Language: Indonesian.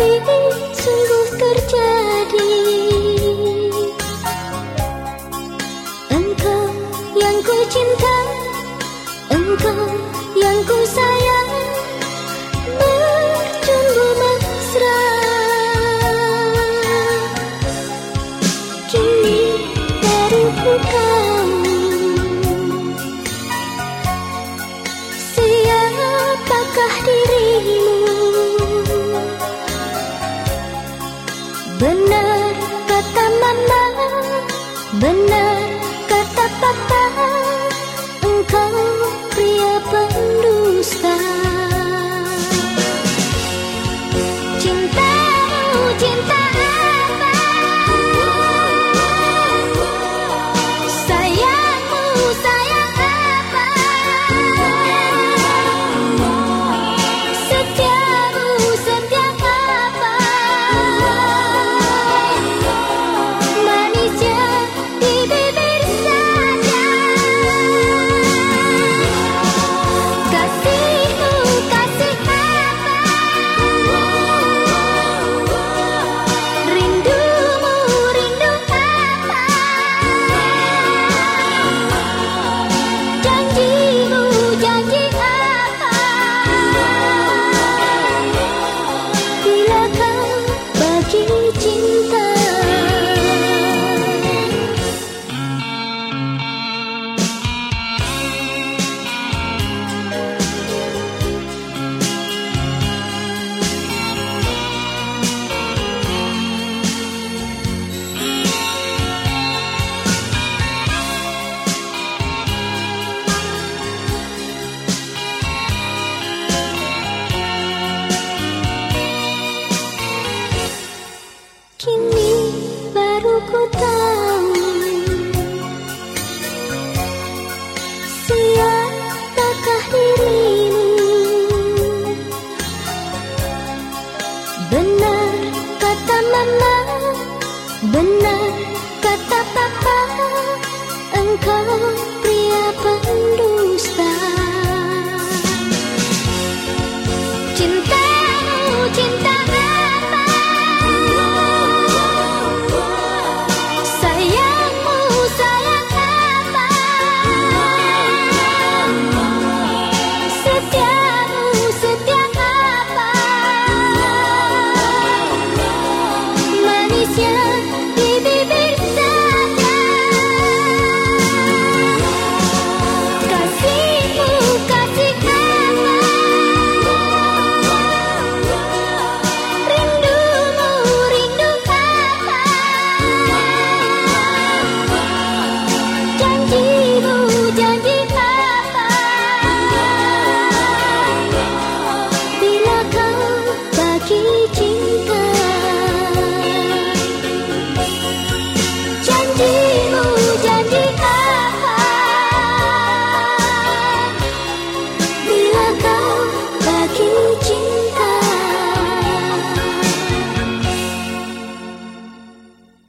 hati sungguh terjadi. Engkau yang ku cinta Kini baru ku tahu. Siapakah dirimu? Benar kata mama Benar kata papa Engkau pria pendusta. 天